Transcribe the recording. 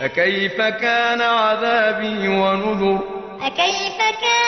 فكيف كان عذابي ونذر؟ فكيف كان